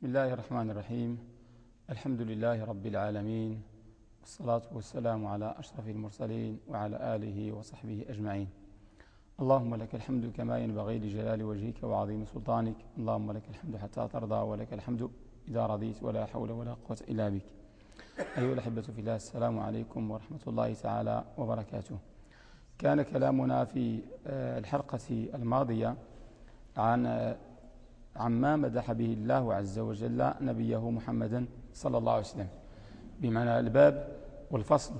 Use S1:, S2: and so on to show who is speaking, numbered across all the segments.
S1: بسم الله الرحمن الرحيم. الحمد لله رب العالمين والصلاة والسلام على أشرف المرسلين وعلى آله وصحبه أجمعين. اللهم لك الحمد كما ينبغي لجلال وجهك وعظيم سلطانك. اللهم لك الحمد حتى ترضى ولك الحمد إذا رضيت ولا حول ولا قوة إلا بك. أيها الأحبة في الله السلام عليكم ورحمة الله تعالى وبركاته. كان كلامنا في آه، الحلقة الماضية عن آه، عما مدح به الله عز وجل نبيه محمدا صلى الله عليه وسلم. بمعنى الباب والفصل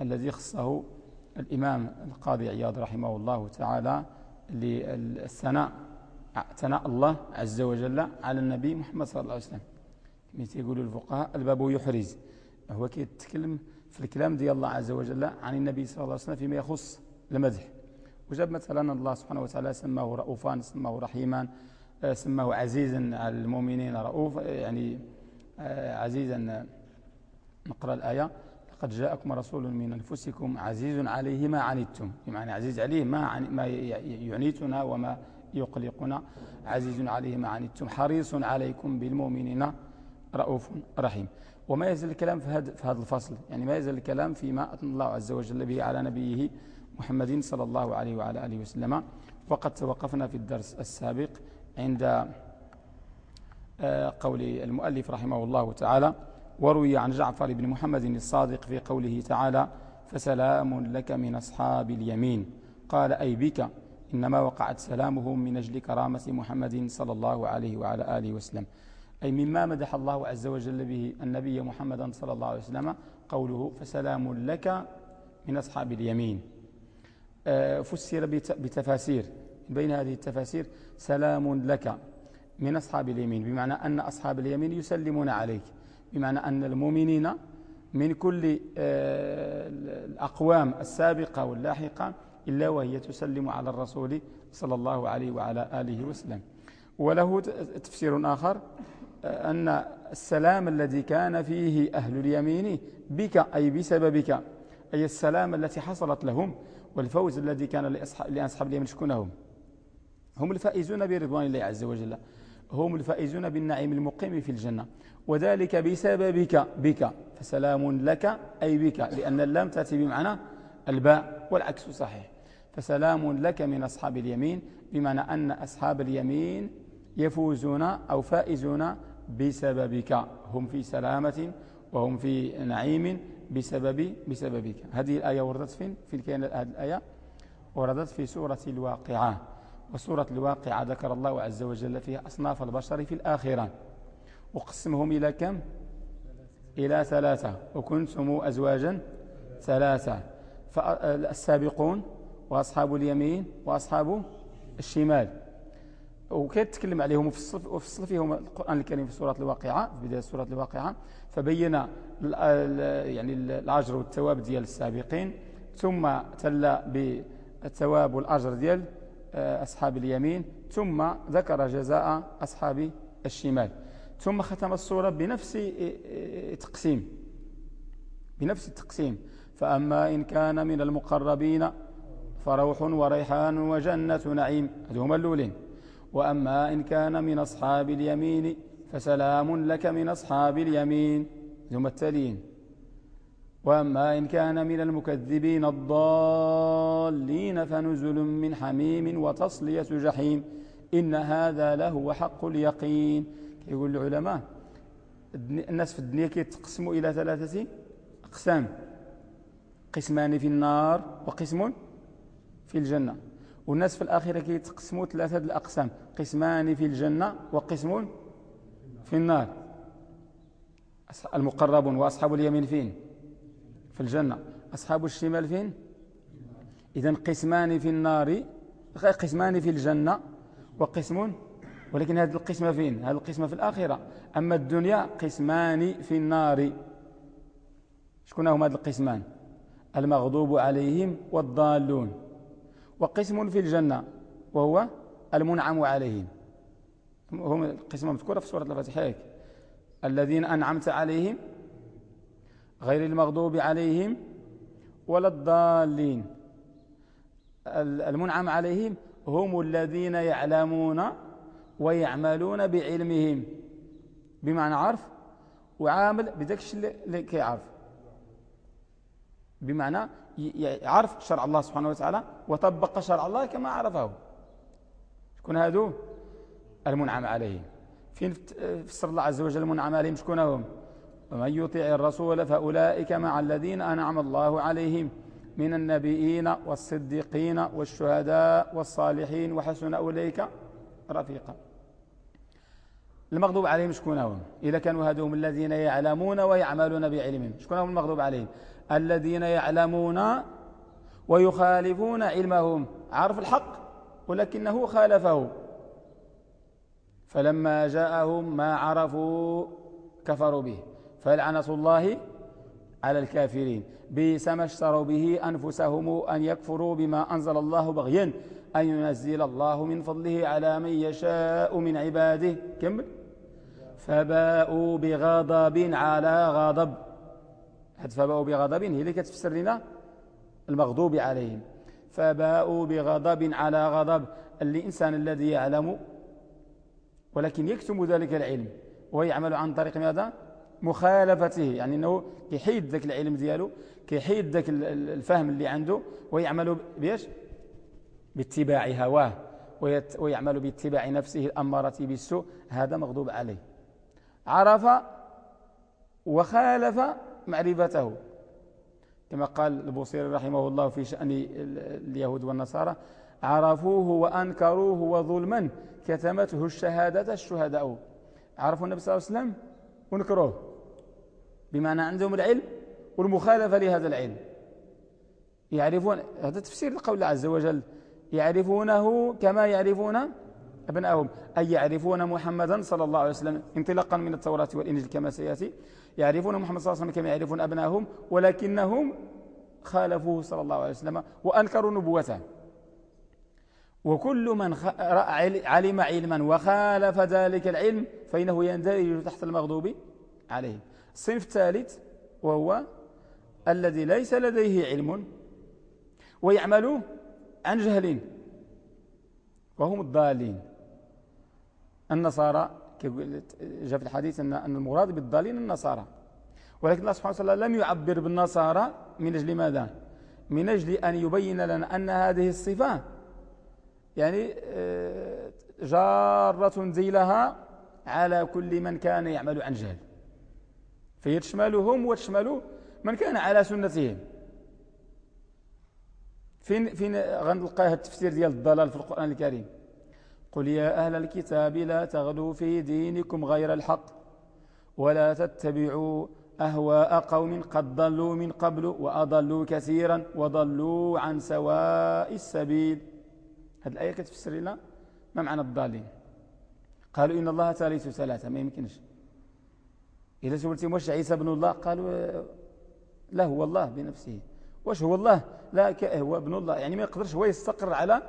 S1: الذي خصه الإمام القاضي عياض رحمه الله تعالى للثناء ثناء الله عز وجل على النبي محمد صلى الله عليه وسلم. كما يقول الفقهاء الباب يحرز. هو كيتكلم في الكلام ديال الله عز وجل عن النبي صلى الله عليه وسلم فيما يخص المدح. وجاب مثلا الله سبحانه وتعالى سماه رؤوفا سماه رحيما سماه عزيزا على المؤمنين رؤوف يعني آه، عزيزا نقرأ الآية. لقد جاءكم رسول من أنفسكم عزيز عليه ما عنتم. بمعنى عزيز عليه ما, ما يعنيتنا وما يقلقنا. عزيز عليه ما عنتم حريص عليكم بالمؤمنين. رؤوف رحيم. وما يزال الكلام في هذا في هذا الفصل. يعني ما يزال الكلام فيما أثنى الله عز وجل به على نبيه محمد صلى الله عليه وعلى آله وسلم. وقد توقفنا في الدرس السابق عند آه، قول المؤلف رحمه الله تعالى وروي عن جعفر بن محمد الصادق في قوله تعالى فسلام لك من أصحاب اليمين قال أي بك إنما وقعت سلامهم من أجل كرامة محمد صلى الله عليه وعلى آله وسلم أي مما مدح الله عز وجل به النبي محمدا صلى الله عليه وسلم قوله فسلام لك من أصحاب اليمين آه، فسر بتفاسير. بين هذه التفاسير سلام لك من أصحاب اليمين بمعنى أن أصحاب اليمين يسلمون عليك بمعنى أن المؤمنين من كل آه، الأقوام السابقة واللاحقة إلا وهي تسلم على الرسول صلى الله عليه وعلى آله وسلم. وله تفسير آخر آه، أن السلام الذي كان فيه أهل اليمين بك أي بسببك أي السلام التي حصلت لهم والفوز الذي كان لأصحاب اليمين شكونهم؟ هم الفائزون برضوان الله عز وجل. هم الفائزون بالنعيم المقيم في الجنة. وذلك بسببك بك. فسلام لك أي بك لأن اللام تأتي بمعنى الباء والعكس صحيح. فسلام لك من أصحاب اليمين بمعنى أن أصحاب اليمين يفوزون أو فائزون بسببك. هم في سلامة وهم في نعيم بسبب بسببك. هذه الآية وردت فين؟ في الكيان الآية وردت في سورة الواقعة. وسورة الواقعة ذكر الله عز وجل فيها أصناف البشر في الآخرة وقسمهم إلى كم؟ إلى ثلاثة. وكنتم أزواجا ثلاثة. فالسابقون وأصحاب اليمين وأصحاب الشمال. وكيتكلم عليهم الصف فيهم القرآن الكريم في سورة الواقعة في بداية سورة الواقعة. فبين يعني الأجر والثواب ديال السابقين ثم تلا بالثواب والأجر ديال أصحاب اليمين ثم ذكر جزاء أصحاب الشمال. ثم ختم الصورة بنفس تقسيم. بنفس التقسيم. فأما إن كان من المقربين فروح وريحان وجنة نعيم. هذه هما الأولين. وأما إن كان من أصحاب اليمين فسلام لك من أصحاب اليمين. ثم التالين وأما إن كان من المكذبين الضالين فنزل من حميم وتصلية جحيم. إن هذا لهو حق اليقين. يقول العلماء الناس في الدنيا كيتقسموا إلى ثلاثة أقسام. قسمان في النار وقسم في الجنة. والناس في الآخرة كيتقسموا ثلاثة الأقسام. قسمان في الجنة وقسم في النار. المقربون وأصحاب اليمين فين؟ في الجنة. أصحاب الشمال فين؟ إذا قسمان في النار. قسمان في الجنة. وقسم ولكن هذه القسمة فين؟ هذه القسمة في الآخرة. أما الدنيا قسمان في النار. شكون هم هذه القسمان؟ المغضوب عليهم والضالون. وقسم في الجنة وهو المنعم عليهم. هم القسمة مذكورة في سورة الفاتحة. الذين أنعمت عليهم غير المغضوب عليهم ولا الضالين. المنعم عليهم هم الذين يعلمون ويعملون بعلمهم. بمعنى عارف وعامل بداك الشيء اللي كيعرف. بمعنى يعرف شرع الله سبحانه وتعالى وطبق شرع الله كما عرفه. شكون هادو؟ المنعم عليهم. فين فسر الله عز وجل المنعم عليهم؟ شكون هم؟ ومن يطيع الرسول فأولئك مع الذين أنعم الله عليهم من النبيين والصديقين والشهداء والصالحين وحسن أولئك رفيقا. المغضوب عليهم شكون هم إذا كانوا هذوم الذين يعلمون ويعملون بعلمهم شكون هم المغضوب عليهم؟ الذين يعلمون ويخالفون علمهم. عرف الحق؟ ولكنه خالفه. فلما جاءهم ما عرفوا كفروا به. فلعنة الله على الكافرين. بئس ما اشتروا به أنفسهم أن يكفروا بما أنزل الله بغيا أن ينزل الله من فضله على من يشاء من عباده. كمل فباءوا بغضب على غضب. حد فباءوا بغضب؟ هي اللي كتفسر لنا المغضوب عليهم. فباءوا بغضب على غضب. الإنسان الذي يعلم ولكن يكتم ذلك العلم ويعمل عن طريق ماذا؟ مخالفته يعني أنه كيحيد ذاك العلم دياله كيحيد ذاك الفهم اللي عنده ويعمل بيش باتباع هواه ويعمل باتباع نفسه الأمارة بالسوء هذا مغضوب عليه. عرف وخالف معرفته. كما قال البوصيري رحمه الله في شأن اليهود والنصارى عرفوه وأنكروه وظلما كتمته الشهادة الشهداء. عرفوا النبي صلى الله عليه وسلم؟ ونكروه بمعنى عندهم العلم والمخالفة لهذا العلم. يعرفون هذا تفسير القول الله عز وجل. يعرفونه كما يعرفون أبنائهم أي يعرفون محمدا صلى الله عليه وسلم انطلاقا من التوراة والإنجيل كما سيأتي. يعرفون محمد صلى الله عليه وسلم كما يعرفون أبنائهم ولكنهم خالفوه صلى الله عليه وسلم وأنكروا نبوته. وكل من علم علما وخالف ذلك العلم فإنه يندرج تحت المغضوب عليه الصنف الثالث وهو الذي ليس لديه علم ويعمل عن جهل وهم الضالين. النصارى جاء في الحديث أن المراد بالضالين النصارى. ولكن الله سبحانه وتعالى لم يعبر بالنصارى من أجل ماذا؟ من أجل أن يبين لنا أن هذه الصفة يعني آه، جارة ذيلها على كل من كان يعمل عن جهل. فهي تشملهم وتشمل من كان على سنتهم. فين فين غنلقى التفسير ديال الضلال في القرآن الكريم؟ قل يا أهل الكتاب لا تغلوا في دينكم غير الحق ولا تتبعوا أهواء قوم قد ضلوا من قبل وأضلوا كثيرا وضلوا عن سواء السبيل. هذه الآية كتفسر لنا ما معنى الضالين. قالوا إن الله ثالث ثلاثة ما يمكنش. إذا سولتهم واش عيسى بن الله قالوا لا هو الله بنفسه. واش هو الله؟ لا هو ابن الله. يعني ما يقدرش هو يستقر على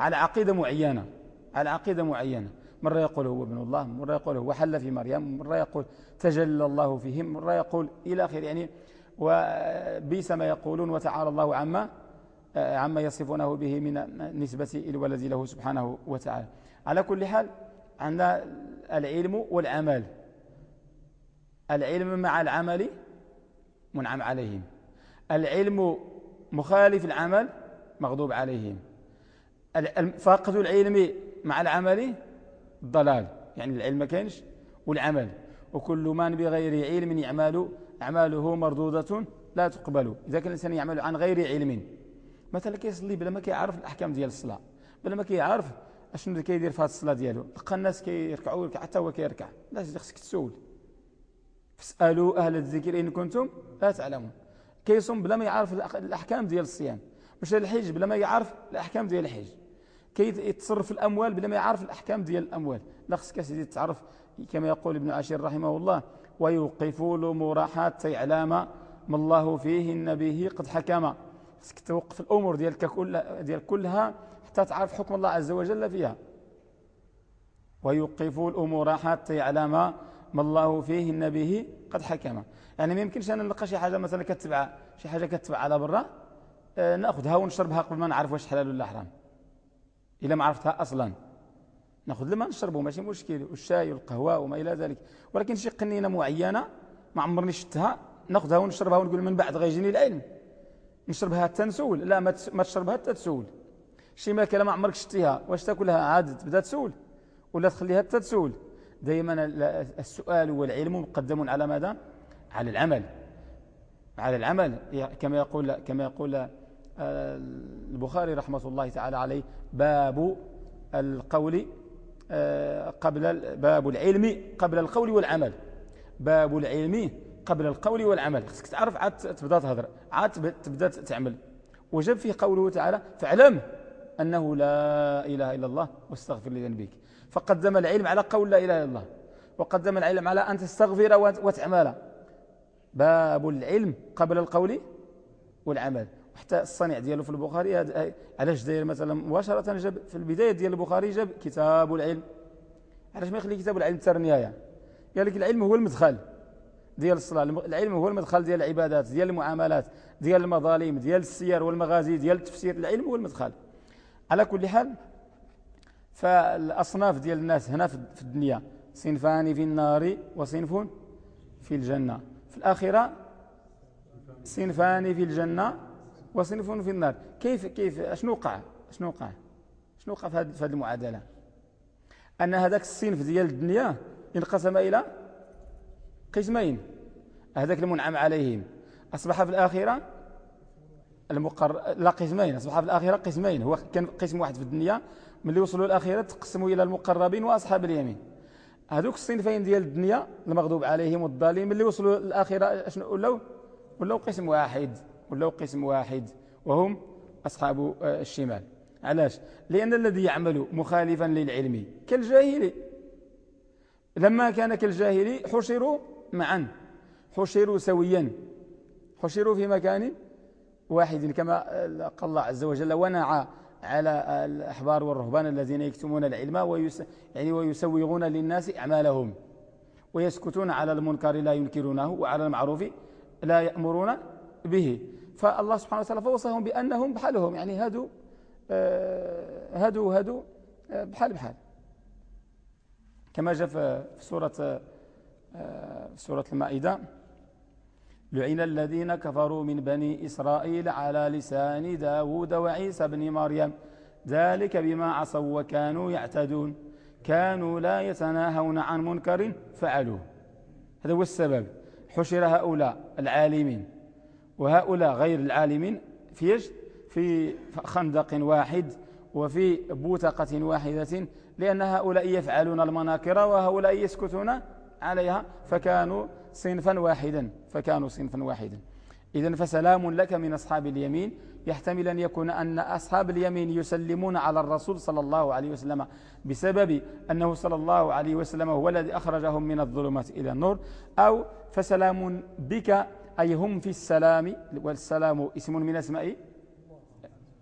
S1: على عقيدة معينة على عقيدة معينة. مرة يقول هو ابن الله مرة يقول هو حل في مريم مرة يقول تجلى الله فيهم مرة يقول إلى آخر يعني وبيس ما يقولون وتعالى الله عما عما يصفونه به من نسبة الولد له سبحانه وتعالى. على كل حال عندنا العلم والعمل. العلم مع العمل منعم عليهم. العلم مخالف العمل مغضوب عليهم. فقد العلم مع العمل ضلال. يعني العلم ما كانش والعمل. وكل من بغير علم يعمل أعماله مردودة لا تقبل. إذا كان الإنسان يعمل عن غير علم مثلا كيصلي بلا ما كيعرف الأحكام ديال الصلاة بلا ما كيعرف أشنو كيدير في هذه الصلاة ديالو. تلقى الناس كيركعوا حتى هو كيركع. لا خصك تسول. فاسألوا أهل الذكر إن كنتم لا تعلمون. كيصوم بلا ما يعرف الأحكام ديال الصيام. مش الحج بلا ما يعرف الأحكام ديال الحج. كي يتصرف الأموال بلا ما يعرف الأحكام ديال الأموال. لا خصك سيدي تعرف كما يقول ابن عاشر رحمه الله ويوقفوا الأمور حتى يعلم ما الله فيه النبي قد حكم. توقف الأمور ديالك كل ديال كلها حتى تعرف حكم الله عز وجل فيها. ويوقفوا الأمور حتى يعلم ما الله فيه النبي قد حكم. يعني ما يمكنش أنا نلقى شي حاجة مثلا كتبع شي حاجة كتبع على برا آه، ناخذها ونشربها قبل ما نعرف واش حلال ولا حرام. إلا ما عرفتها أصلا. نأخذ الماء نشربه ماشي مشكل. والشاي والقهوة وما إلى ذلك. ولكن شي قنينة معينة ما عمرني شفتها نأخذها ونشربها ونقول من بعد غيجيني العلم. نشربها حتى نسول. لا ما تشربها حتى تسول. شي ماكله ما عمرك شتيها واش تاكلها عاد تبدا تسول. ولا تخليها حتى تسول. دائما السؤال والعلم مقدم على ماذا؟ على العمل. على العمل. كما يقول كما يقول آه، البخاري رحمة الله تعالى عليه باب القول آه، قبل باب العلم قبل القول والعمل. باب العلم قبل القول والعمل. خصك تعرف عاد تبدأ تهضر عاد تبدأ تعمل. وجب فيه قوله تعالى فاعلم أنه لا إله إلا الله واستغفر لذنبك. فقدم العلم على قول لا إله إلا الله. وقدم العلم على أن تستغفر وتعمل. باب العلم قبل القول والعمل. وحتى الصنيع دياله في البخاري علاش داير مثلا مباشرة جاب في البداية ديال البخاري جاب كتاب العلم. علاش ما يخلي كتاب العلم حتى قال لك العلم هو المدخل. ديال الصلاة. العلم هو المدخل ديال العبادات ديال المعاملات ديال المظالم ديال السير والمغازي ديال التفسير. العلم هو المدخل. على كل حال فالأصناف ديال الناس هنا في الدنيا صنفان في النار وصنف في الجنة. في الآخرة صنفان في الجنة وصنف في النار. كيف كيف أشنو وقع؟ أشنو وقع؟ شنو وقع في هذه المعادلة؟ أن هذاك الصنف ديال الدنيا انقسم إلى قسمين. هذاك المنعم عليهم. أصبح في الآخرة المقر لا قسمين. أصبح في الآخرة قسمين. هو كان قسم واحد في الدنيا ملي وصلوا الآخرة تقسموا إلى المقربين وأصحاب اليمين. هذوك الصنفين ديال الدنيا المغضوب عليهم والضالين ملي وصلوا الآخرة شنو ولاو ولاو قسم واحد ولاو قسم واحد وهم أصحاب آه، الشمال. علاش؟ لأن الذي يعمل مخالفا للعلم كالجاهل لما كان كالجاهل حشروا معا. حشروا سويا. حشروا في مكان واحد كما قال الله عز وجل ونعى على الأحبار والرهبان الذين يكتمون العلم ويس يعني ويسوغون للناس أعمالهم. ويسكتون على المنكر لا ينكرونه وعلى المعروف لا يأمرون به. فالله سبحانه وتعالى فوصهم بأنهم بحالهم يعني هادوا آه، هادوا هادوا آه، بحال بحال. كما جاء في سورة آه، سورة المائدة. لعن الذين كفروا من بني إسرائيل على لسان داود وعيسى بن مريم. ذلك بما عصوا وكانوا يعتدون. كانوا لا يتناهون عن منكر فعلوه. هذا هو السبب. حشر هؤلاء العالمين. وهؤلاء غير العالمين في في خندق واحد وفي بوتقة واحدة لأن هؤلاء يفعلون المناكر وهؤلاء يسكتون عليها. فكانوا صنفا واحدا فكانوا صنفا واحدا. إذا فسلام لك من أصحاب اليمين. يحتمل أن يكون أن أصحاب اليمين يسلمون على الرسول صلى الله عليه وسلم بسبب أنه صلى الله عليه وسلم هو الذي أخرجهم من الظلمات إلى النور. أو فسلام بك أي هم في السلام والسلام اسم من أسماء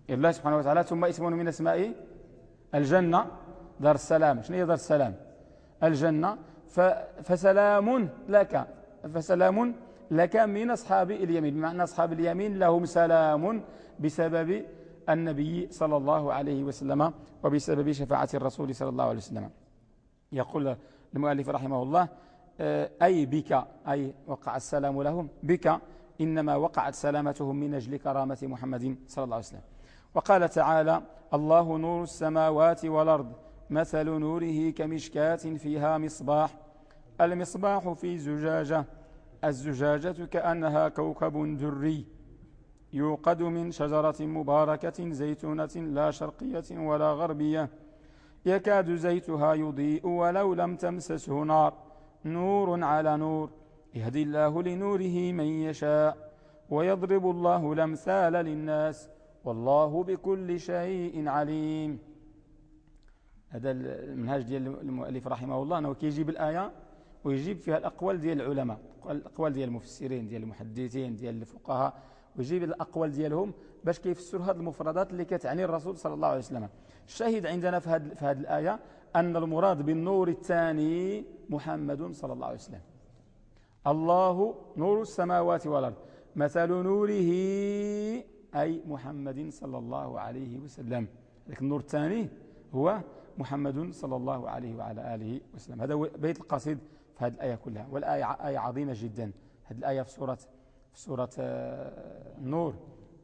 S1: الله سبحانه وتعالى. ثم اسم من أسماء الجنة. دار السلام. شنو هي دار السلام؟ الجنة. فسلام لك. فسلام لك من أصحاب اليمين. بمعنى أصحاب اليمين لهم سلام بسبب النبي صلى الله عليه وسلم وبسبب شفاعة الرسول صلى الله عليه وسلم. يقول المؤلف رحمه الله آه، أي بك أي وقع السلام لهم بك إنما وقعت سلامتهم من أجل كرامة محمد صلى الله عليه وسلم. وقال تعالى الله نور السماوات والأرض مثل نوره كمشكاة فيها مصباح. المصباح في زجاجة. الزجاجة كأنها كوكب دري يوقد من شجرة مباركة زيتونة لا شرقية ولا غربية. يكاد زيتها يضيء ولو لم تمسسه نار. نور على نور يهدي الله لنوره من يشاء ويضرب الله الأمثال للناس. والله بكل شيء عليم. هذا المنهاج ديال المؤلف رحمه الله أنه كيجيب الآية. ويجيب فيها الأقوال ديال العلماء الأقوال ديال المفسرين ديال المحدثين ديال الفقهاء ويجيب الأقوال ديالهم باش كيفسروا هذه المفردات اللي كتعني الرسول صلى الله عليه وسلم. الشاهد عندنا في هذه في هذه الآية أن المراد بالنور الثاني محمد صلى الله عليه وسلم. الله نور السماوات والأرض مثل نوره أي محمد صلى الله عليه وسلم. لكن النور الثاني هو محمد صلى الله عليه وعلى آله وسلم. هذا هو بيت القصيد هذه الآية كلها والآية آية عظيمة جدا. هذه الآية في سورة في سورة آه، النور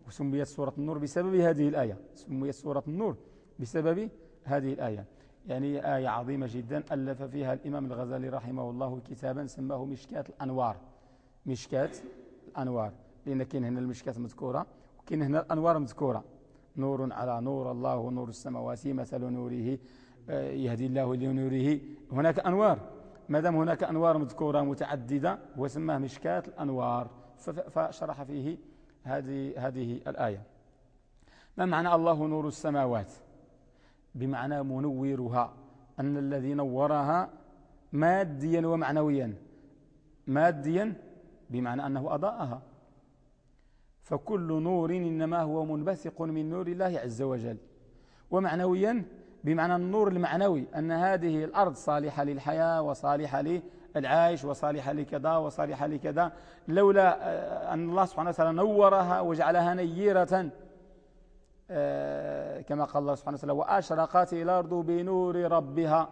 S1: وسميت سورة النور بسبب هذه الآية. سميت سورة النور بسبب هذه الآية. يعني آية عظيمة جدا. ألف فيها الإمام الغزالي رحمه الله كتابا سماه مشكاة الأنوار. مشكاة الأنوار. لأن كاين هنا المشكاة مذكورة وكاين هنا الأنوار مذكورة. نور على نور الله نور السماوات مثل نوره آه، يهدي الله لنوره. هناك أنوار. ما دام هناك أنوار مذكورة متعددة وسماه مشكاة الأنوار. فشرح فيه هذه هذه الآية. ما معنى الله نور السماوات؟ بمعنى منورها أن الذي نورها ماديا ومعنويا. ماديا بمعنى أنه أضاءها. فكل نور إنما هو منبثق من نور الله عز وجل. ومعنويا بمعنى النور المعنوي أن هذه الأرض صالحة للحياة وصالحة للعيش وصالحة لكذا وصالحة لكذا لولا آه، أن الله سبحانه وتعالى نورها وجعلها نيرة آه، كما قال الله سبحانه وتعالى وأشرقت الأرض بنور ربها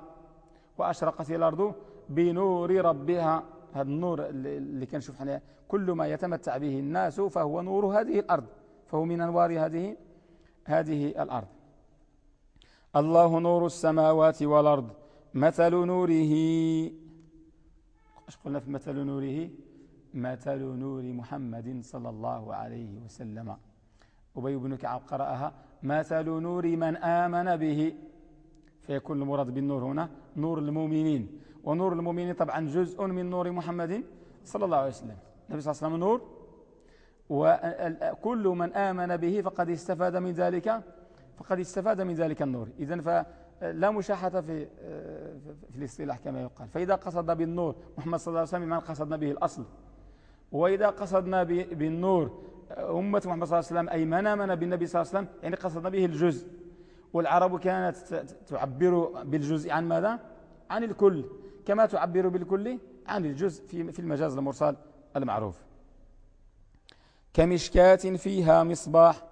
S1: وأشرقت الأرض بنور ربها هذا النور اللي كنشوف حنا كل ما يتمتع به الناس فهو نور هذه الأرض فهو من أنوار هذه هذه الأرض. الله نور السماوات والأرض مثل نوره. إيش قلنا في مثل نوره؟ مثل نور محمد صلى الله عليه وسلم. أبي بن كعب قرأها مثل نور من آمن به. فيكون المراد بالنور هنا نور المؤمنين. ونور المؤمنين طبعا جزء من نور محمد صلى الله عليه وسلم. النبي صلى الله عليه وسلم نور. وكل من آمن به فقد استفاد من ذلك فقد استفاد من ذلك النور. إذن فلا مشاحة في في الاصطلاح كما يقال. فإذا قصد بالنور محمد صلى الله عليه وسلم قصدنا به الأصل. وإذا قصدنا بالنور أمة محمد صلى الله عليه وسلم أي من آمن بالنبي صلى الله عليه وسلم يعني قصدنا به الجزء. والعرب كانت تعبر بالجزء عن ماذا؟ عن الكل. كما تعبر بالكل عن الجزء في المجاز المرسل المعروف. كمشكاة فيها مصباح.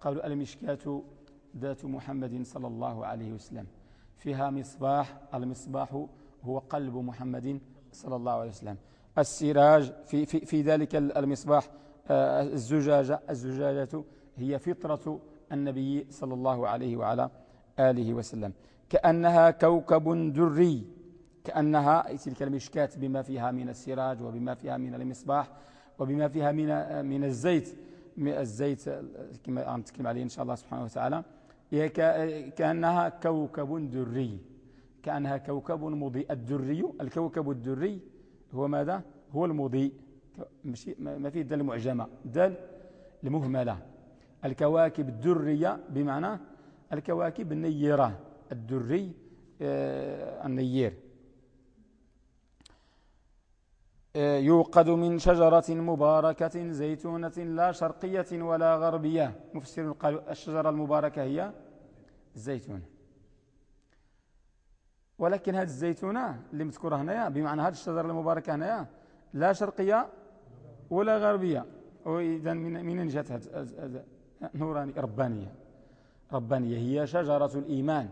S1: قالوا المشكاة ذات محمد صلى الله عليه وسلم. فيها مصباح المصباح هو قلب محمد صلى الله عليه وسلم. السراج في, في, في ذلك المصباح آه، الزجاجة الزجاجة هي فطرة النبي صلى الله عليه وعلى آله وسلم. كأنها كوكب دري. كأنها تلك المشكات بما فيها من السراج وبما فيها من المصباح وبما فيها من من الزيت. الزيت كما نتكلم عليه إن شاء الله سبحانه وتعالى. كأنها كوكب دري. كأنها كوكب مضيء. الدري الكوكب الدري هو ماذا؟ هو المضيء. ما فيه دل المعجمة دل المهملة الكواكب الدرية بمعنى الكواكب النيرة. الدري آه، النير آه، يوقد من شجرة مباركة زيتونة لا شرقية ولا غربية. مفسر قال الشجرة المباركة هي الزيتون. ولكن هذه الزيتونة اللي مذكورة هنا بمعنى هذه الشجرة المباركة هنا لا شرقية ولا غربية. وإذا من جهة نوراني ربانية. ربانية هي شجرة الإيمان.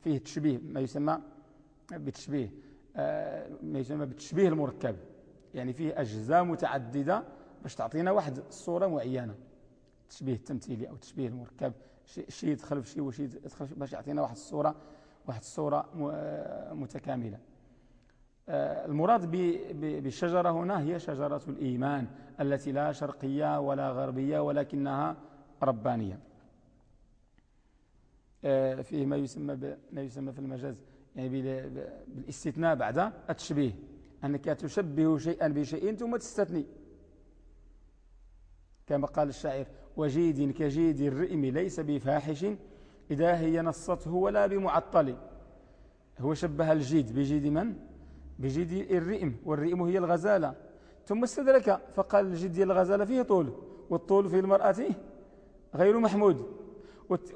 S1: فيه تشبيه ما يسمى بتشبيه آه، ما يسمى بالتشبيه المركب. يعني فيه أجزاء متعددة باش تعطينا واحد الصورة معينة. تشبيه التمثيلي أو تشبيه المركب شيء يدخل في شيء وشيء يدخل باش يعطينا واحد الصورة واحد الصورة آه، متكاملة. آه، المراد بالشجرة هنا هي شجرة الإيمان التي لا شرقية ولا غربية ولكنها ربانية. فيه ما يسمى ما يسمى في المجاز يعني بالاستثناء بعد التشبيه أنك تشبه شيئا بشيء ثم تستثني. كما قال الشاعر وجيد كجيد الرئم ليس بفاحش إذا هي نصته ولا بمعطل. هو شبه الجيد بجيد من؟ بجيد الرئم والرئم هي الغزالة. ثم استدرك فقال ديال الغزالة فيه طول والطول في المرأة غير محمود.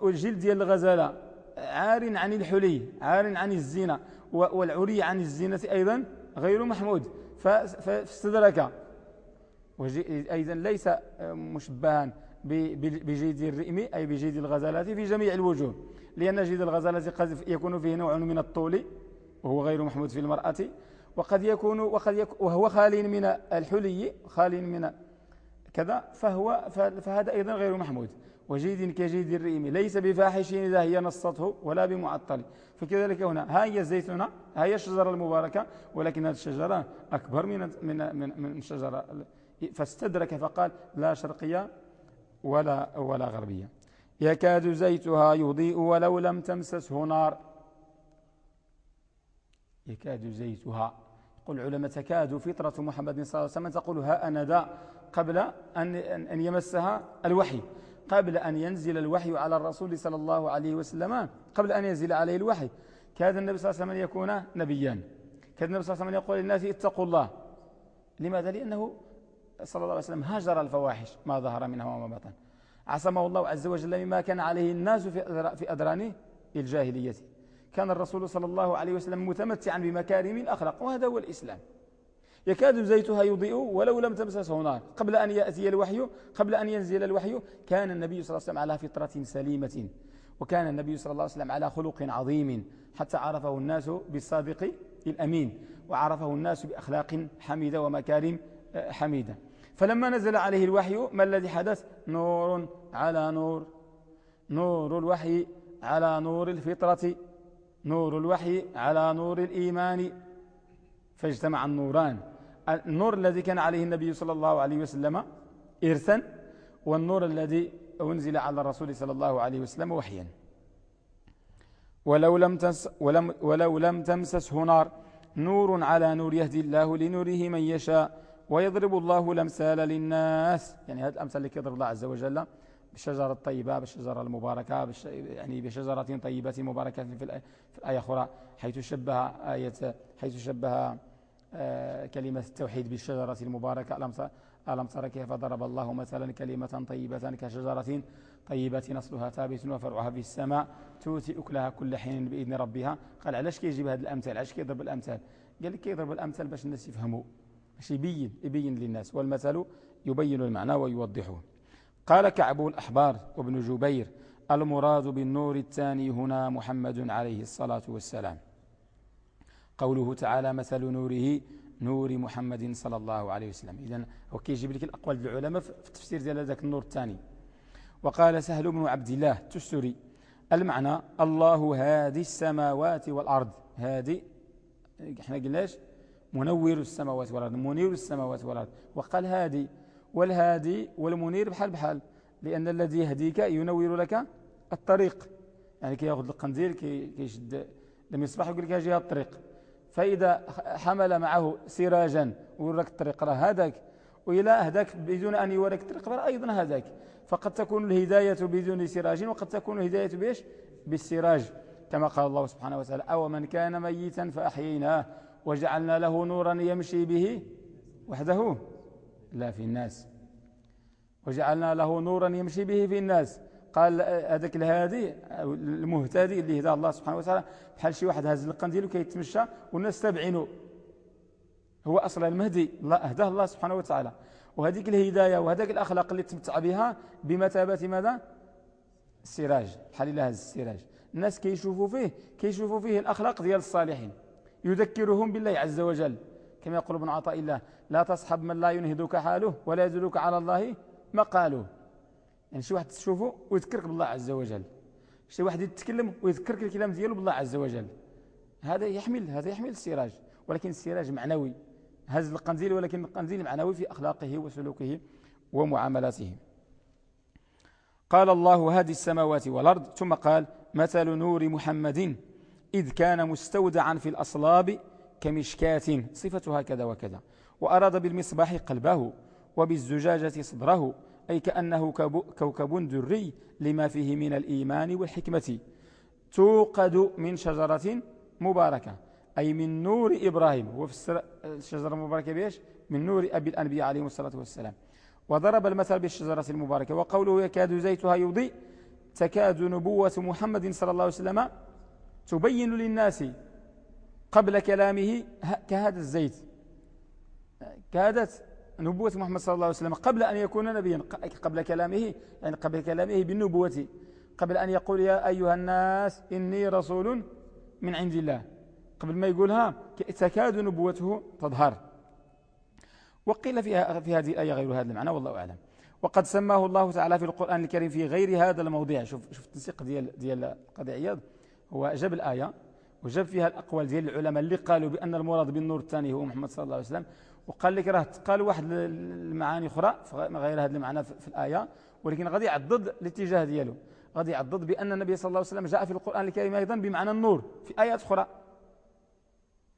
S1: والجلد ديال الغزالة عار عن الحلي عار عن الزينة والعري عن الزينة أيضا غير محمود. فاستدرك أيضا ليس مشبها بجيد الرئم أي بجيد الغزالات في جميع الوجوه لأن جيد الغزالات قد يكون فيه نوع من الطول وهو غير محمود في المرأة وقد يكون وقد يكون وهو خالي من الحلي خالي من كذا فهو فهذا أيضا غير محمود. وجيد كجيد الرئيم ليس بفاحش إذا هي نصته ولا بمعطل. فكذلك هنا ها هي الزيتونة ها هي الشجرة المباركة ولكن هذه الشجرة أكبر من من من, من الشجرة فاستدرك فقال لا شرقية ولا ولا غربية. يكاد زيتها يضيء ولو لم تمسسه نار. يكاد زيتها. يقول العلماء تكاد فطرة محمد صلى الله عليه وسلم تقول ها أنا ذا قبل أن, أن يمسها الوحي قبل أن ينزل الوحي على الرسول صلى الله عليه وسلم قبل أن ينزل عليه الوحي. كاد النبي صلى الله عليه وسلم يكون نبيا. كاد النبي صلى الله عليه وسلم يقول للناس اتقوا الله. لماذا؟ لأنه صلى الله عليه وسلم هاجر الفواحش ما ظهر منها وما بطن. عصمه الله عز وجل مما كان عليه الناس في أدران الجاهلية. كان الرسول صلى الله عليه وسلم متمتعا بمكارم الأخلاق وهذا هو الإسلام. يكاد زيتها يضيء ولو لم تمسسه نار. قبل أن يأتي الوحي قبل أن ينزل الوحي كان النبي صلى الله عليه وسلم على فطرة سليمة وكان النبي صلى الله عليه وسلم على خلق عظيم حتى عرفه الناس بالصادق الأمين وعرفه الناس بأخلاق حميدة ومكارم آه، حميدة. فلما نزل عليه الوحي ما الذي حدث؟ نور على نور. نور الوحي على نور الفطرة. نور الوحي على نور الإيمان. فاجتمع النوران. النور الذي كان عليه النبي صلى الله عليه وسلم إرثا والنور الذي أنزل على الرسول صلى الله عليه وسلم وحيا. ولو لم, تس ولم, ولو لم تمسسه نار نور على نور يهدي الله لنوره من يشاء. ويضرب الله الأمثال للناس. يعني هذا الأمثال اللي يضرب الله عز وجل بالشجرة الطيبة بالشجرة المباركة بش يعني بشجرة طيبة مباركة في الآية الأخرى حيث شبه آية حيث شبه آه، كلمة التوحيد بالشجرة المباركة. ألم تر كيف ضرب الله مثلا كلمة طيبة كشجرة طيبة نصلها ثابت وفرعها في السماء توتي أكلها كل حين بإذن ربها. قال علاش كيجيب هذه الأمثال؟ علاش كيضرب الأمثال؟ قال لك كيضرب الأمثال باش الناس يفهموا. باش يبين يبين للناس والمثل يبين المعنى ويوضحه. قال كعب الأحبار وابن جبير المراد بالنور الثاني هنا محمد عليه الصلاة والسلام. قوله تعالى مثل نوره نور محمد صلى الله عليه وسلم. إذن هو كيجيب لك الأقوال العلماء في التفسير ديال ذاك النور الثاني. وقال سهل بن عبد الله تستري المعنى الله هادي السماوات والأرض. هادي إحنا قلناش منور السماوات والأرض منير السماوات والأرض. وقال هادي والهادي والمنير بحال بحال. لأن الذي يهديك ينور لك الطريق. يعني كي ياخذ القنديل كي كيشد المصباح يقول لك هذه الطريق. فإذا حمل معه سراجا ويورك الطريق راه هذاك وإلى أهداك بدون أن يورك الطريق راه أيضا هذاك. فقد تكون الهداية بدون سراج وقد تكون الهداية بإيش؟ بالسراج. كما قال الله سبحانه وتعالى أو من كان ميتا فأحييناه. وجعلنا له نورا يمشي به وحده لا في الناس. وجعلنا له نورا يمشي به في الناس. قال هذاك الهادي المهتدي اللي هدى الله سبحانه وتعالى بحال شي واحد هاز القنديل وكيتمشى والناس تابعينه هو أصلا المهدي اهداه الله سبحانه وتعالى. وهذيك الهداية وهذاك الأخلاق اللي تمتع بها بمثابة ماذا؟ السراج بحال الله هز السراج. الناس كيشوفوا فيه كيشوفوا فيه الأخلاق ديال الصالحين. يذكرهم بالله عز وجل. كما يقول ابن عطاء الله لا تصحب من لا ينهدك حاله ولا يدلك على الله مقاله. يعني شي واحد تشوفه ويذكرك بالله عز وجل. شي واحد يتكلم ويذكرك الكلام ديالو بالله عز وجل. هذا يحمل هذا يحمل السراج. ولكن السراج معنوي. هز القنزيل ولكن القنزيل معنوي في أخلاقه وسلوكه ومعاملاته. قال الله هذه السماوات والأرض. ثم قال مثل نور محمد إذ كان مستودعا في الأصلاب كمشكاة صفتها كذا وكذا. وأراد بالمصباح قلبه وبالزجاجة صدره أي كأنه كوكب دري لما فيه من الإيمان والحكمة. توقد من شجرة مباركة أي من نور إبراهيم. وفي الشجرة المباركة بيش من نور أبي الأنبياء عليهم الصلاة والسلام. وضرب المثل بالشجرة المباركة وقوله يكاد زيتها يضيء تكاد نبوة محمد صلى الله عليه وسلم تبين للناس قبل كلامه كهذا الزيت. كادت نبوة محمد صلى الله عليه وسلم قبل أن يكون نبيا. قبل كلامه يعني قبل كلامه بالنبوة. قبل أن يقول يا أيها الناس إني رسول من عند الله. قبل ما يقولها تكاد نبوته تظهر. وقيل فيها في هذه الآية غير هذا المعنى والله أعلم. وقد سماه الله تعالى في القرآن الكريم في غير هذا الموضع. شوف شوف التنسيق ديال ديال القاضي عياض. هو جاب الآية وجاب فيها الأقوال ديال العلماء اللي قالوا بأن المراد بالنور الثاني هو محمد صلى الله عليه وسلم وقال لك راه قال واحد المعاني أخرى غير هذا المعنى في الآية ولكن غادي يعضد الاتجاه ديالو غادي يعضد بأن النبي صلى الله عليه وسلم جاء في القرآن الكريم أيضا بمعنى النور في آيات أخرى.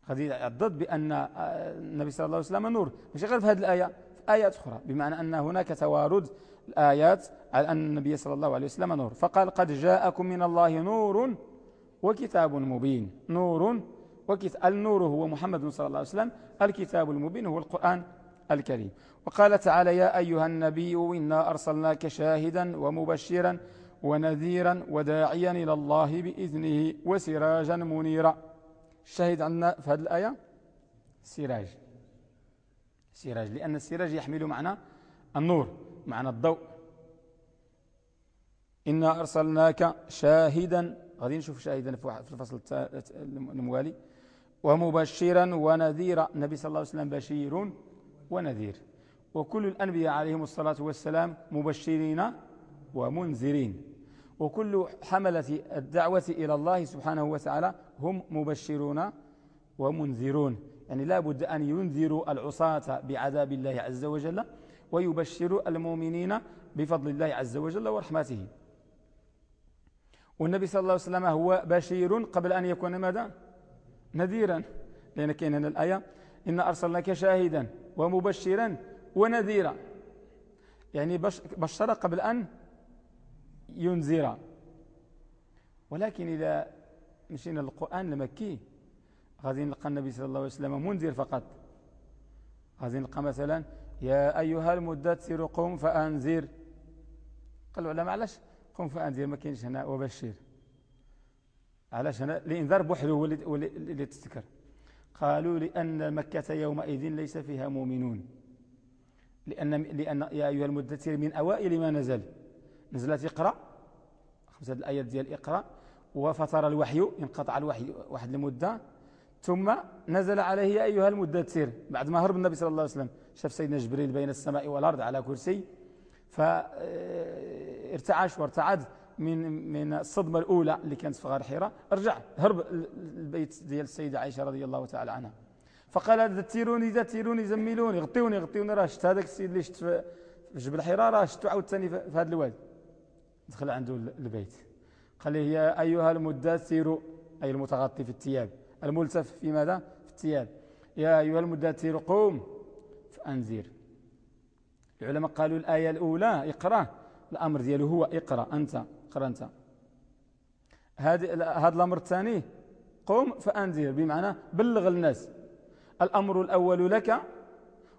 S1: غادي يعضد بأن النبي صلى الله عليه وسلم نور مش غير في هذه الآية في آيات أخرى بمعنى أن هناك توارد الآيات على أن النبي صلى الله عليه وسلم نور. فقال قد جاءكم من الله نور وكتاب مبين نور النور هو محمد صلى الله عليه وسلم الكتاب المبين هو القرآن الكريم. وقال تعالى يا أيها النبي إنا أرسلناك شاهدا ومبشرا ونذيرا وداعيا إلى الله بإذنه وسراجا منيرا. الشاهد عندنا في هذه الآية؟ سراج. سراج لأن السراج يحمل معنى النور معنى الضوء. إنا أرسلناك شاهدا غادي نشوف شاهدا في الفصل الموالي. ومبشرا ونذيرا. النبي صلى الله عليه وسلم بشير ونذير. وكل الأنبياء عليهم الصلاة والسلام مبشرين ومنذرين. وكل حملة الدعوة إلى الله سبحانه وتعالى هم مبشرون ومنذرون. يعني لا بد أن ينذروا العصاة بعذاب الله عز وجل ويبشروا المؤمنين بفضل الله عز وجل ورحمته. والنبي صلى الله عليه وسلم هو بشير قبل أن يكون ماذا؟ نذيرا. لأن كاين هنا الآية إن أرسلناك شاهدا ومبشرا ونذيرا. يعني بشر قبل أن ينذر. ولكن إذا مشينا للقرآن المكي غادي نلقى النبي صلى الله عليه وسلم منذر فقط. غادي نلقى مثلا يا أيها المدثر قم فأنذر. قال العلماء علاش؟ قم فأنذر ما كاينش هنا وبشر علاش هنا؟ الإنذار بوحده هو اللي تذكر قالوا لأن مكة يومئذ ليس فيها مؤمنون. لأن, لأن يا أيها المدثر من أوائل ما نزل. نزلت اقرأ. خمسة الآيات ديال اقرأ. وفتر الوحي انقطع الوحي واحد المدة. ثم نزل عليه يا أيها المدثر. بعد ما هرب النبي صلى الله عليه وسلم شاف سيدنا جبريل بين السماء والأرض على كرسي. فارتعش وارتعد من من الصدمة الأولى اللي كانت في غار حراء رجع هرب البيت ديال السيدة عائشة رضي الله تعالى عنها. فقال ذتروني ذتروني زملوني غطيوني غطيوني راه شفت هذاك السيد اللي شفت في جبل حراء راه شفتو عاوتاني في هذا الوادي. دخل عنده البيت. قال له يا أيها المدثر أي المتغطي في الثياب. الملتف في ماذا؟ في الثياب. يا أيها المدثر قوم فأنذر. العلماء قالوا الآية الأولى اقرأ. الأمر دياله هو اقرأ أنت اقرأ أنت. هذا الأمر الثاني قوم فأنذر بمعنى بلغ الناس. الأمر الأول لك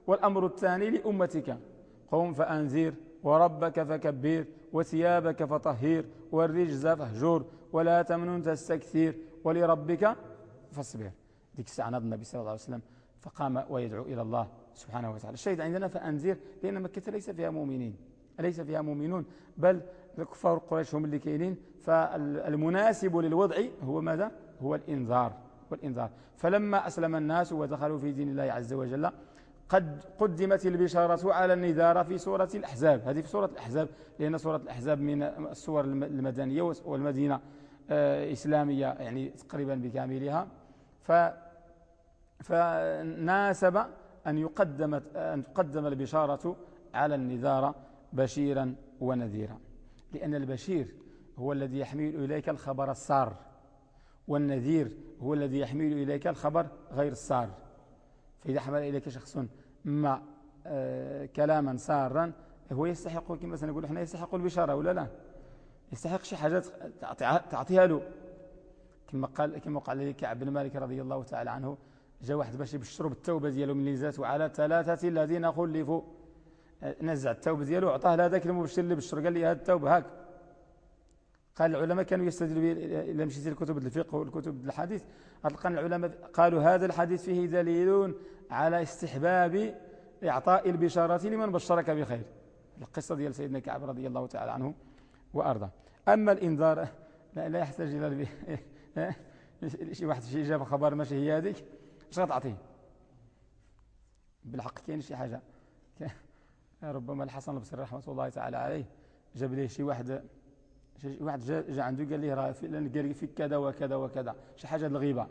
S1: والأمر الثاني لأمتك. قوم فأنذر وربك فكبر وثيابك فطهير والرجز فهجور ولا تمنن تستكثير ولربك فاصبر. ديك الساعة النبي صلى الله عليه وسلم فقام ويدعو إلى الله. سبحانه وتعالى. الشهيد عندنا فأنذر لأن مكة ليس فيها مؤمنين ليس فيها مؤمنون بل الكفار قريش هم اللي كاينين. فالمناسب للوضع هو ماذا؟ هو الإنذار والإنذار. فلما أسلم الناس ودخلوا في دين الله عز وجل قد قدمت البشارة على النذار في سورة الأحزاب. هذه في سورة الأحزاب لأن سورة الأحزاب من السور المدنية والمدينة آه، إسلامية يعني تقريبا بكاملها. فناسب أن يقدم أن تقدم البشارة على النذار بشيرا ونذيرا. لأن البشير هو الذي يحمل إليك الخبر السار والنذير هو الذي يحمل إليك الخبر غير السار. فإذا حمل إليك شخص ما آه كلاما سارا هو يستحق كما سنقول إحنا يستحق البشارة ولا لا؟ يستحق شي حاجة تعطيها له. كما قال كما قال لي كعب بن مالك رضي الله تعالى عنه جاء واحد باش يبشروا بالتوبة ديالو من ليزات وعلى ثلاثة الذين خلفوا. آه، نزع التوبة ديالو وعطاه لهذاك المبشر اللي بشر قال لي هذا التوبة هاك. قال العلماء كانوا يستدلوا إلى مشيتي لكتب الفقه والكتب الحديث العلماء قالوا هذا الحديث فيه دليل على استحباب إعطاء البشارة لمن بشرك بخير. القصة ديال سيدنا كعب رضي الله تعالى عنه وأرضاه. أما الإنذار لا, لا يحتاج إلى شي واحد شي جاب خبر ماشي هي هذيك. اش غتعطيه. بالحق كاين شي حاجة. ربما الحسن البصري رحمة الله تعالى عليه جاب ليه شي واحد شي واحد جا, جا عنده قال ليه راه قال فيك كذا وكذا وكذا. شي حاجة الغيبة.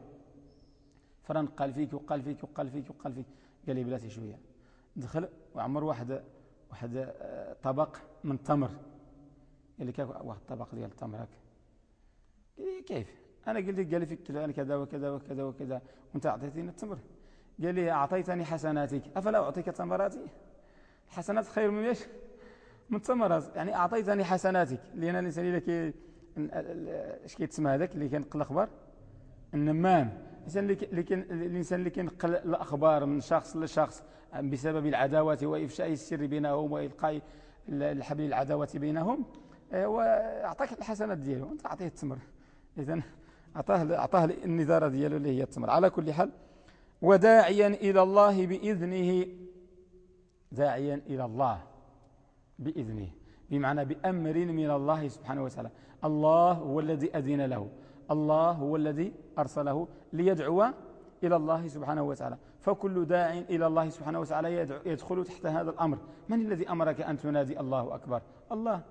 S1: فران قال فيك وقال فيك وقال فيك وقال فيك. قال لي بلاتي شوية. دخل وعمر واحد واحد طبق من التمر قال لي واحد الطبق ديال التمر هكا كيف؟ أنا قلت قال لي فيك كذا وكذا وكذا وكذا وأنت أعطيتني التمر. قال لي أعطيتني حسناتك. أفلا أعطيك تمراتي الحسنات خير من إيش؟ من التمرات يعني أعطيتني حسناتك. لأن الإنسان اللي كي اش كيتسمى هذاك؟ اللي كينقل الأخبار؟ النمام. الإنسان اللي كان الإنسان اللي كينقل الأخبار من شخص لشخص بسبب العداوة وإفشاء السر بينهم وإلقاء الحبل العداوة بينهم آه، وأعطاك الحسنات ديالو. أنت اعطيه التمر. اذا أعطاه أعطاه النذارة ديالو اللي هي التمر. على كل حال وداعيا إلى الله بإذنه داعيا إلى الله بإذنه بمعنى بأمر من الله سبحانه وتعالى. الله هو الذي أذن له. الله هو الذي أرسله ليدعو إلى الله سبحانه وتعالى. فكل داع إلى الله سبحانه وتعالى يدخل تحت هذا الأمر. من الذي أمرك أن تنادي الله أكبر؟ الله.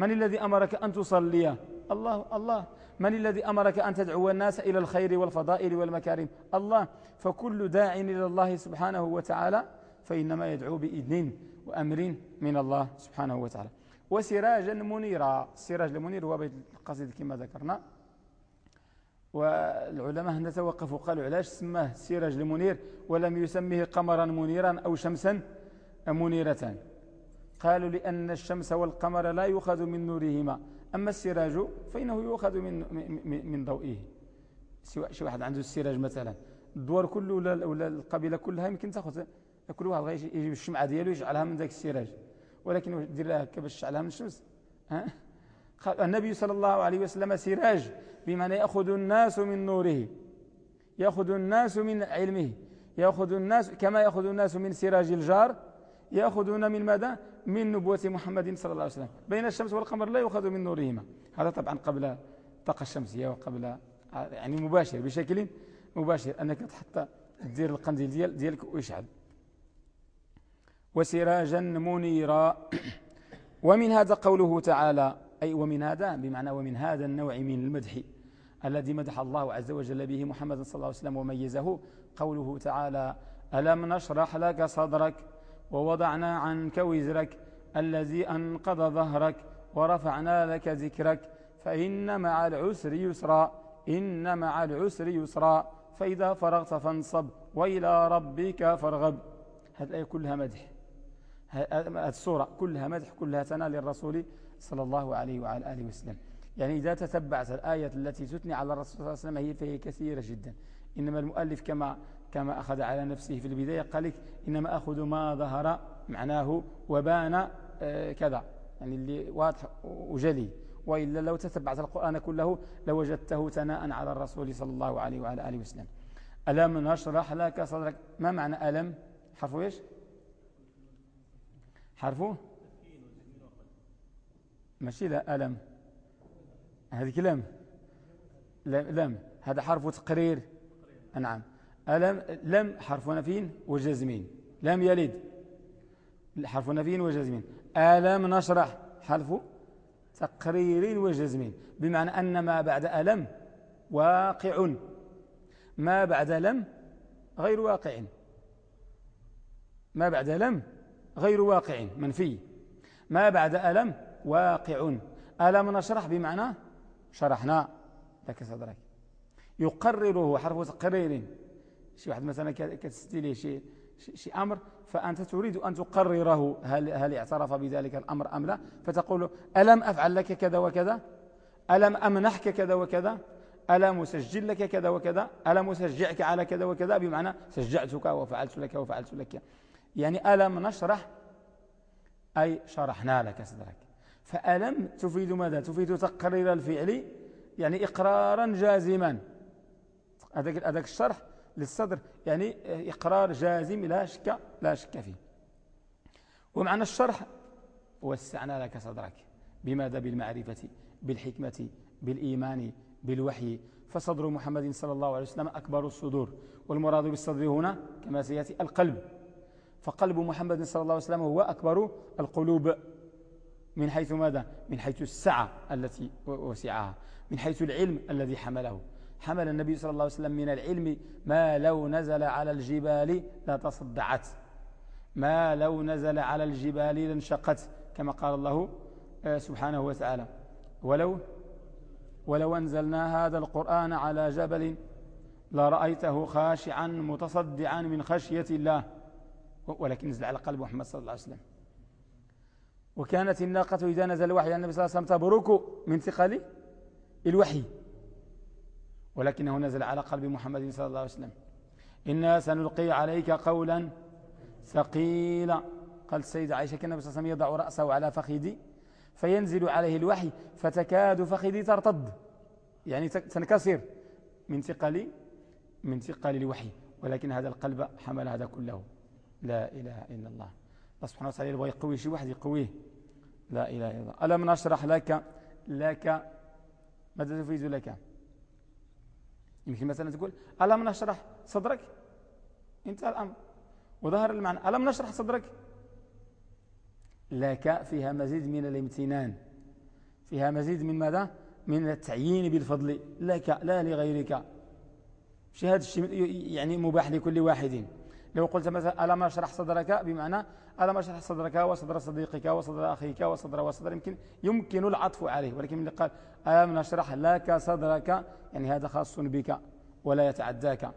S1: من الذي أمرك أن تصلي؟ الله الله. من الذي أمرك أن تدعو الناس إلى الخير والفضائل والمكارم؟ الله. فكل داع إلى الله سبحانه وتعالى فإنما يدعو بإذن وأمر من الله سبحانه وتعالى. وسراجا منيرا السراج المنير هو بيت القصيد كما ذكرنا. والعلماء هنا توقفوا قالوا علاش سماه سراج المنير ولم يسميه قمرا منيرا أو شمسا منيرة؟ قالوا لأن الشمس والقمر لا يؤخذ من نورهما. أما السراج فإنه يؤخذ من, من ضوئه. شي واحد عنده السراج مثلا. الدوار كله ولا, ولا القبيلة كلها يمكن تأخذ. كل واحد يجيب الشمعة ديالو يجعلها من ذاك السراج. ولكن دير لها كيفاش باش تشعلها من الشمس؟ ها؟ النبي صلى الله عليه وسلم سراج بمعنى يأخذ الناس من نوره. يأخذ الناس من علمه. يأخذ الناس كما يأخذ الناس من سراج الجار. يأخذون من ماذا؟ من نبوة محمد صلى الله عليه وسلم. بين الشمس والقمر لا يأخذ من نورهما. هذا طبعا قبل الطاقة الشمسية وقبل يعني مباشر بشكل مباشر أنك تحط تدير القنديل ديال ديالك ويشعل. وسراجا منيرا. ومن هذا قوله تعالى أي ومن هذا بمعنى ومن هذا النوع من المدح الذي مدح الله عز وجل به محمد صلى الله عليه وسلم وميزه قوله تعالى ألم نشرح لك صدرك ووضعنا عنك وزرك الذي أنقض ظهرك ورفعنا لك ذكرك فإن مع العسر يسرا إن مع العسر يسرا فإذا فرغت فانصب وإلى ربك فارغب. هذه الآية كلها مدح. هذه السورة كلها مدح كلها ثناء للرسول صلى الله عليه وعلى آله وسلم. يعني إذا تتبعت الآية التي تثني على الرسول صلى الله عليه وسلم هي فهي كثيرة جدا. إنما المؤلف كما كما أخذ على نفسه في البداية قال لك إنما أخذ ما ظهر معناه وبان آه، كذا يعني اللي واضح وجلي. وإلا لو تتبعت القرآن كله لوجدته ثناء على الرسول صلى الله عليه وعلى آله وسلم. ألم نشرح لك صدرك؟ ما معنى ألم؟ حرفه إيش؟ حرفه؟ ماشي لا ألم. هذه كلام لم. هذا حرف تقرير. نعم. ألم لم حرف نفين وجزمين لم يلد. حرف نفين وجزمين ألم نشرح حرف تقرير وجزمين بمعنى أن ما بعد ألم واقع. ما بعد لم غير واقع. ما بعد لم غير واقع. منفي. ما بعد ألم واقع. ألم نشرح بمعنى شرحنا. لك صدرك. يقرره حرف تقرير. شي واحد مثلا كتستيلي شي شي أمر فأنت تريد أن تقرره هل, هل اعترف بذلك الأمر أم لا؟ فتقول ألم أفعل لك كذا وكذا؟ ألم أمنحك كذا وكذا؟ ألم أسجل لك كذا وكذا؟ ألم أسجعك على كذا وكذا؟ بمعنى سجعتك وفعلت لك وفعلت لك. يعني ألم نشرح؟ أي شرحنا لك صدرك. فألم تفيد ماذا؟ تفيد تقرير الفعل يعني إقرارا جازما. هذاك الشرح؟ للصدر يعني إقرار جازم لا شك لا شك فيه. ومعنى الشرح وسعنا لك صدرك بماذا؟ بالمعرفة بالحكمة بالإيمان بالوحي. فصدر محمد صلى الله عليه وسلم أكبر الصدور. والمراد بالصدر هنا كما سيأتي القلب. فقلب محمد صلى الله عليه وسلم هو أكبر القلوب. من حيث ماذا؟ من حيث السعة التي وسعها. من حيث العلم الذي حمله. حمل النبي صلى الله عليه وسلم من العلم ما لو نزل على الجبال لتصدعت. ما لو نزل على الجبال لانشقت كما قال الله آه، سبحانه وتعالى. ولو ولو أنزلنا هذا القرآن على جبل لرأيته خاشعا متصدعا من خشية الله. ولكن نزل على قلب محمد صلى الله عليه وسلم. وكانت الناقة إذا نزل على النبي صلى الله عليه وسلم تبرك من ثقل الوحي. ولكنه نزل على قلب محمد صلى الله عليه وسلم. إنا سنلقي عليك قولا ثقيلا. قال السيدة عائشة كأن النبي صلى الله عليه وسلم يضع رأسه على فخذي فينزل عليه الوحي فتكاد فخذي ترتد. يعني تنكسر من ثقل من ثقل الوحي. ولكن هذا القلب حمل هذا كله. لا إله إلا الله. الله سبحانه وتعالى يبغى يقوي شي واحد يقويه. لا إله إلا الله. ألم نشرح لك لك ماذا تفيد لك؟ يمكن مثلا تقول ألم نشرح صدرك؟ انتهى الأمر. وظهر المعنى ألم نشرح صدرك؟ لك فيها مزيد من الامتنان. فيها مزيد من ماذا؟ من التعيين بالفضل. لك لا لغيرك. شيء هذا يعني مباح لكل واحد. لو قلت مثلا ألم أشرح صدرك؟ بمعنى ألم أشرح صدرك وصدر صديقك وصدر أخيك وصدر وصدر يمكن يمكن العطف عليه. ولكن من قال ألم نشرح لك صدرك؟ يعني هذا خاص بك ولا يتعداك.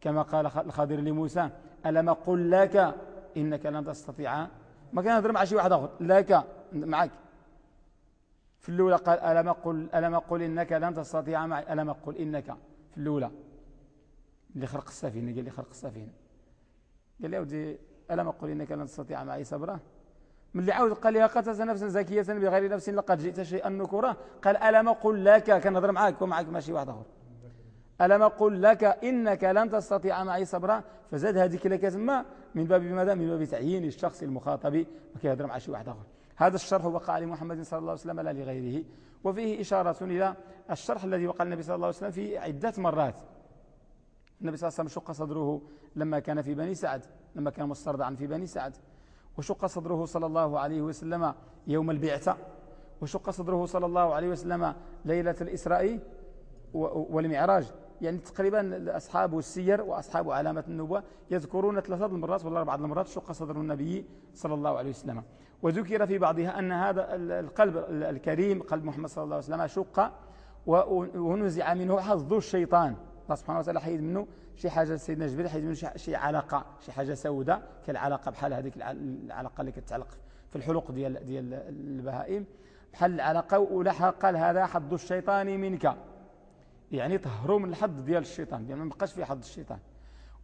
S1: كما قال الخضر لموسى ألم قل لك؟ إنك لن تستطيع. ما كان يهضر مع شي واحد آخر لك معك. في الأولى قال ألم قل, ألم قل إنك لن تستطيع معي. ألم قل إنك. في الأولى اللي خرق السفينة قال لي خرق السفينة. قال لي أودي ألم أقول إنك لن تستطيع معي صبرا؟ من اللي عاود قال لي قتلت نفسا زكية بغير نفس لقد جئت شيئا نكرا. قال ألم أقول لك كان نهضر معك ومعك ماشي واحد آخر. ألم أقول لك إنك لن تستطيع معي صبرا؟ فزاد هذيك لك تما من باب ماذا؟ من باب تعيين الشخص المخاطب وكيهضر مع شي واحد آخر. هذا الشرح وقع لمحمد صلى الله عليه وسلم لا لغيره. وفيه إشارة إلى الشرح الذي وقع النبي صلى الله عليه وسلم في عدة مرات. النبي صلى الله عليه وسلم شق صدره لما كان في بني سعد لما كان مسترضعا في بني سعد. وشق صدره صلى الله عليه وسلم يوم البعثة. وشق صدره صلى الله عليه وسلم ليلة الإسراء والمعراج. يعني تقريبا أصحاب السير وأصحاب علامة النبوة يذكرون ثلاثة المرات ولا أربعة المرات شق صدر النبي صلى الله عليه وسلم. وذكر في بعضها أن هذا القلب الكريم قلب محمد صلى الله عليه وسلم شق ونزع منه حظ الشيطان. الله سبحانه وتعالى حيد منه شي حاجة سيدنا جبريل حيد منه شي علاقة شي حاجة سوداء كالعلاقة بحال هذيك العلاقة اللي كتعلق في الحلق ديال ديال البهائم. بحال العلاقة ولحق هذا حظ الشيطان منك. يعني طهروا من الحظ ديال الشيطان يعني ما بقاش فيه حظ الشيطان.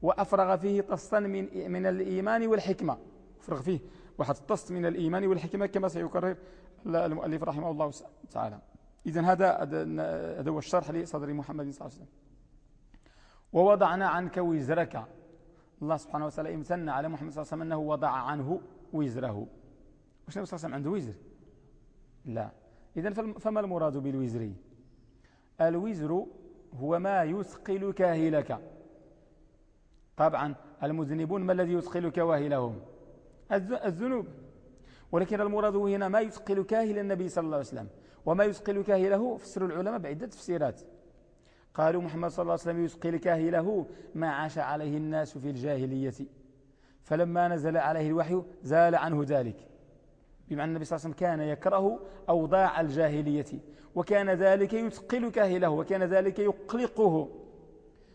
S1: وأفرغ فيه طسطا من من الإيمان والحكمة. فرغ فيه واحد الطست من الإيمان والحكمة كما سيكرر المؤلف رحمه الله تعالى. إذا هذا هذا هو الشرح لصدر محمد صلى الله عليه وسلم. ووضعنا عنك وزرك. الله سبحانه وتعالى امتن على محمد صلى الله عليه وسلم أنه وضع عنه وزره. وش النبي صلى الله عليه وسلم عنده وزر؟ لا. إذن فما المراد بالوزر؟ الوزر هو ما يثقل كاهلك. طبعا المذنبون ما الذي يثقل كواهلهم؟ الذنوب. ولكن المراد هنا ما يثقل كاهل النبي صلى الله عليه وسلم. وما يثقل كاهله فسر العلماء بعدة تفسيرات. قالوا محمد صلى الله عليه وسلم يسقي كاهله ما عاش عليه الناس في الجاهلية. فلما نزل عليه الوحي زال عنه ذلك بمعنى النبي صلى الله عليه وسلم كان يكره أوضاع الجاهلية وكان ذلك يثقل كاهله وكان ذلك يقلقه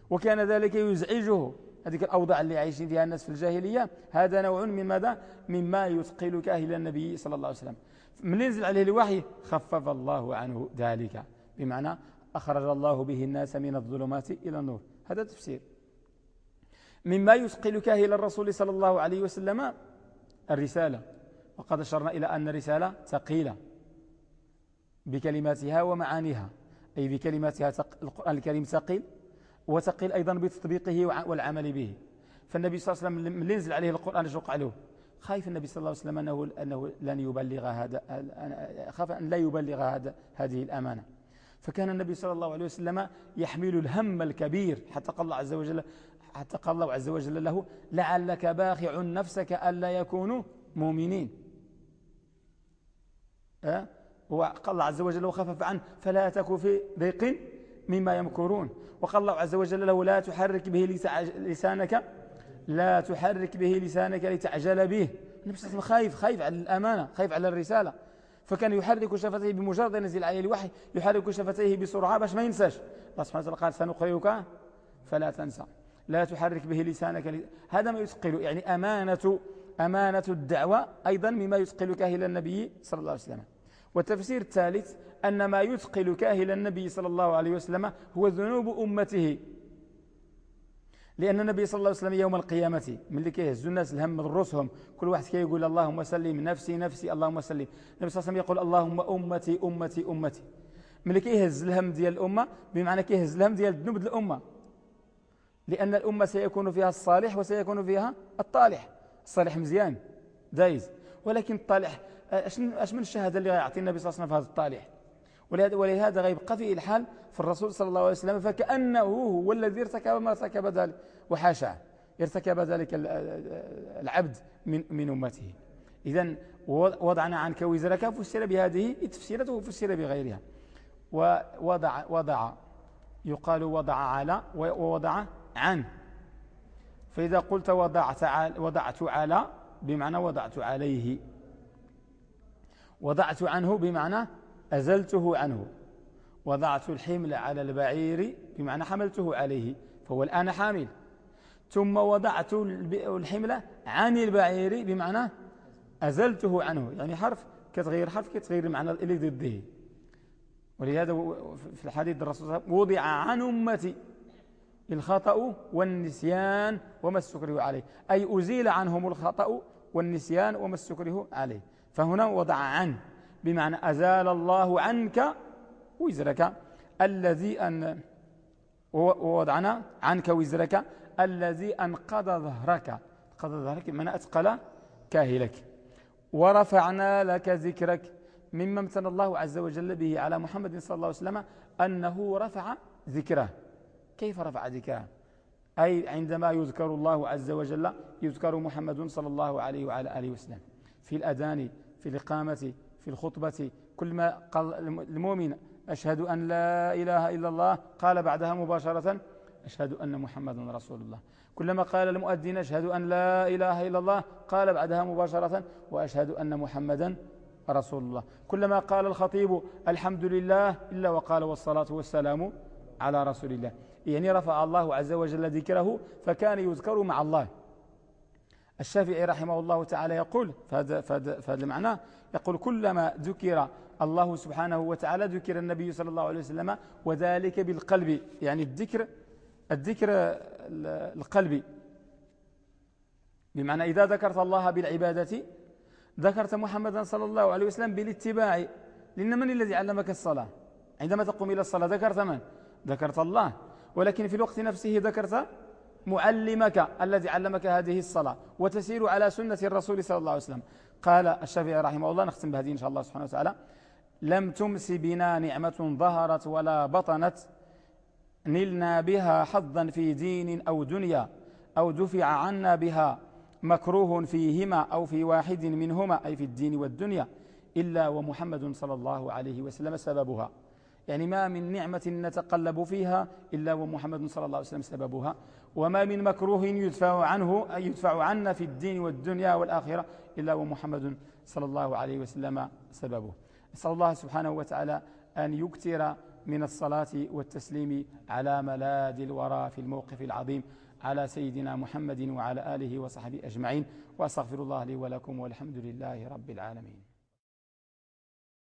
S1: وكان ذلك يزعجه. هذه الأوضاع اللي عايشين فيها الناس في الجاهلية هذا نوع من ماذا؟ مما يثقل كاهل النبي صلى الله عليه وسلم. من ينزل عليه الوحي خفف الله عنه ذلك بمعنى أخرج الله به الناس من الظلمات إلى النور. هذا تفسير. مما يثقل كاهل الرسول صلى الله عليه وسلم الرسالة. وقد أشرنا إلى أن الرسالة ثقيلة بكلماتها ومعانيها. أي بكلماتها القرآن الكريم ثقيل وثقيل أيضا بتطبيقه والعمل به. فالنبي صلى الله عليه وسلم من ينزل عليه القرآن شق عليه. خايف النبي صلى الله عليه وسلم أنه, أنه لن يبلغ هذا خاف أن لا يبلغ هذا هذه الأمانة. فكان النبي صلى الله عليه وسلم يحمل الهم الكبير حتى قال الله عز وجل حتى قال الله عز وجل له لعلك باخع نفسك ألا يكونوا مؤمنين. أه؟ وقال الله عز وجل وخفف عنه فلا تك في ضيق مما يمكرون. وقال الله عز وجل له لا تحرك به لسانك لا تحرك به لسانك لتعجل به. النبي صلى الله عليه وسلم خايف خايف على الأمانة خايف على الرسالة. فكان يحرك شفتيه بمجرد ينزل عليه الوحي يحرك شفتيه بسرعة باش ما ينساش. الله سبحانه وتعالى قال سنقرئك فلا تنسى. لا تحرك به لسانك هذا ما يثقل يعني أمانة أمانة الدعوة أيضا مما يثقل كاهل النبي صلى الله عليه وسلم. والتفسير الثالث أن ما يثقل كاهل النبي صلى الله عليه وسلم هو ذنوب أمته. لأن النبي صلى الله عليه وسلم يوم القيامة من اللي كيهزوا الناس الهم من رؤوسهم كل واحد كيقول اللهم سلم نفسي نفسي اللهم سلم النبي صلى الله عليه وسلم يقول اللهم أمتي أمتي أمتي. من اللي كيهز الهم ديال الأمة بمعنى كيهز الهم ديال ذنوب الأمة. لأن الأمة سيكون فيها الصالح وسيكون فيها الطالح. الصالح مزيان دايز ولكن الطالح أش من الشهادة اللي يعطي النبي صلى الله عليه وسلم في هذا الطالح؟ ولهذا غيبقى فيه الحال في الرسول صلى الله عليه وسلم فكأنه هو الذي ارتكب ما ارتكب ذلك وحاشا ارتكب ذلك العبد من من أمته. إذا وضعنا عنك وزرك فسر بهذه تفسيرته وفسر بغيرها. ووضع وضع يقال وضع على ووضع عن. فإذا قلت وضعت وضعت على بمعنى وضعت عليه. وضعت عنه بمعنى أزلته عنه. وضعت الحمل على البعير بمعنى حملته عليه فهو الآن حامل. ثم وضعت الحمل عن البعير بمعنى أزلته عنه. يعني حرف كتغير حرف كتغير معنى اللي ضده. ولهذا في الحديث الرسول وضع عن أمتي الخطأ والنسيان وما استكره عليه. أي أزيل عنهم الخطأ والنسيان وما استكره عليه. فهنا وضع عن. بمعنى أزال الله عنك وزرك. الذي أن ووضعنا عنك وزرك. الذي أنقض ظهرك. انقض ظهرك من أتقل كاهلك. ورفعنا لك ذكرك مما امتن الله عز وجل به على محمد صلى الله عليه وسلم أنه رفع ذكره. كيف رفع ذكره؟ أي عندما يذكر الله عز وجل يذكر محمد صلى الله عليه وعلى آله وسلم. في الأذان في الإقامة في الخطبة كل ما قال المؤمن أشهد أن لا إله إلا الله قال بعدها مباشرة أشهد أن محمد رسول الله. كلما قال المؤذن أشهد أن لا إله إلا الله قال بعدها مباشرة وأشهد أن محمدا رسول الله. كلما قال الخطيب الحمد لله إلا وقال والصلاة والسلام على رسول الله. يعني رفع الله عز وجل ذكره فكان يذكر مع الله. الشافعي رحمه الله تعالى يقول فهذا, فهذا, المعنى يقول كلما ذكر الله سبحانه وتعالى ذكر النبي صلى الله عليه وسلم وذلك بالقلب يعني الذكر الذكر القلبي بمعنى إذا ذكرت الله بالعبادة ذكرت محمدا صلى الله عليه وسلم بالاتباع. لأن من الذي علمك الصلاة؟ عندما تقوم إلى الصلاة ذكرت من؟ ذكرت الله. ولكن في الوقت نفسه ذكرت معلمك الذي علمك هذه الصلاة وتسير على سنة الرسول صلى الله عليه وسلم. قال الشافعي رحمه الله نختم بهذه إن شاء الله سبحانه وتعالى. لم تمس بنا نعمة ظهرت ولا بطنت نلنا بها حظا في دين أو دنيا أو دفع عنا بها مكروه فيهما أو في واحد منهما أي في الدين والدنيا إلا ومحمد صلى الله عليه وسلم سببها. يعني ما من نعمة نتقلب فيها إلا ومحمد صلى الله عليه وسلم سببها. وما من مكروه يدفع عنه أي يدفع عنا في الدين والدنيا والآخرة إلا ومحمد صلى الله عليه وسلم سببه. نسأل الله سبحانه وتعالى أن يكتر من الصلاة والتسليم على ملاذ الورى في الموقف العظيم على سيدنا محمد وعلى آله وصحبه أجمعين وأستغفر الله لي ولكم والحمد لله رب العالمين.